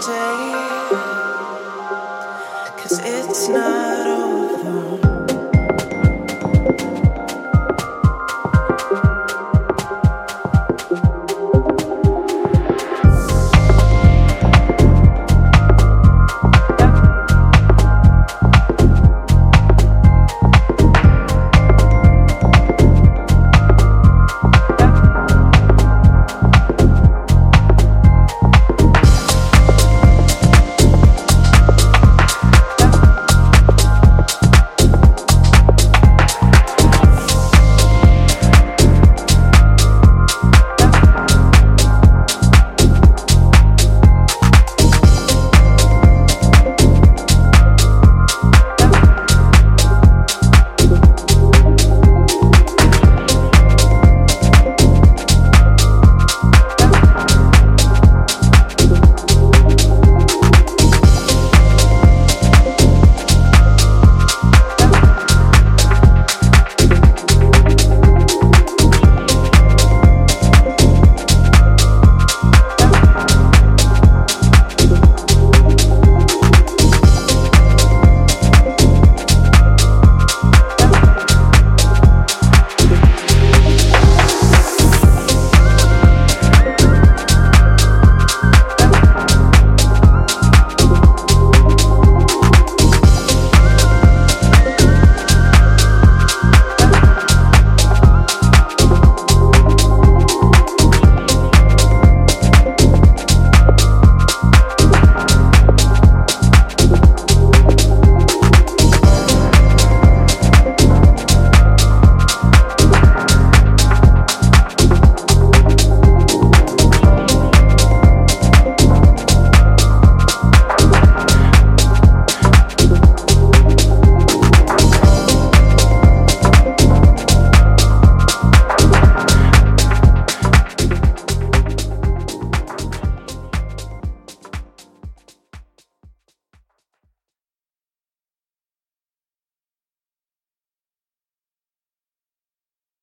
today. Cause it's not